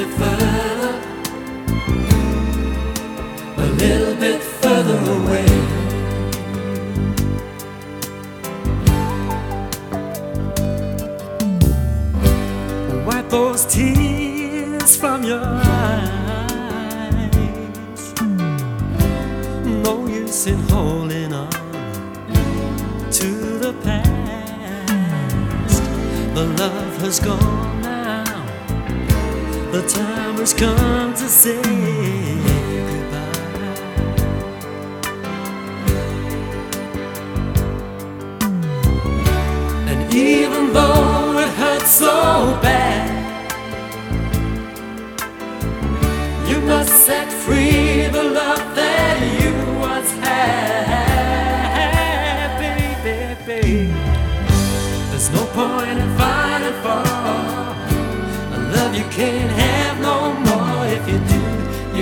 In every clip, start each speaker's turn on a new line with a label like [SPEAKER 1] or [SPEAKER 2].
[SPEAKER 1] bit further, a little bit further away. Wipe those tears from your eyes. No use in holding on to the past. The love has gone. The time has come to say goodbye. And even though it hurts so bad, you must set free the love that you once had, baby, baby. There's no point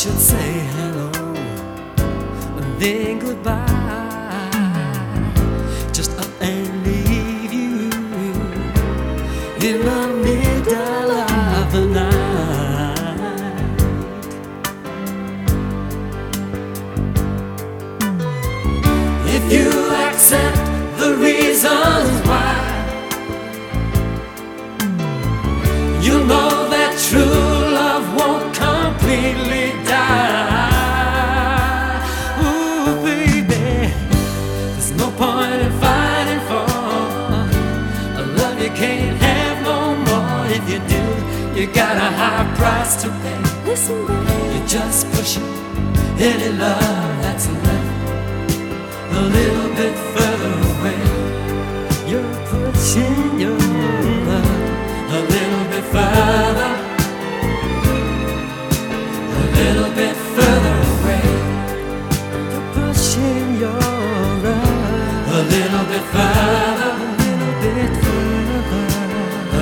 [SPEAKER 1] should say hello and then goodbye. Just up and leave you in the middle of the night. If you accept the reasons can't have no more. If you do, you got a high price to pay.
[SPEAKER 2] Listen, babe.
[SPEAKER 1] You're just pushing any love that's left a little bit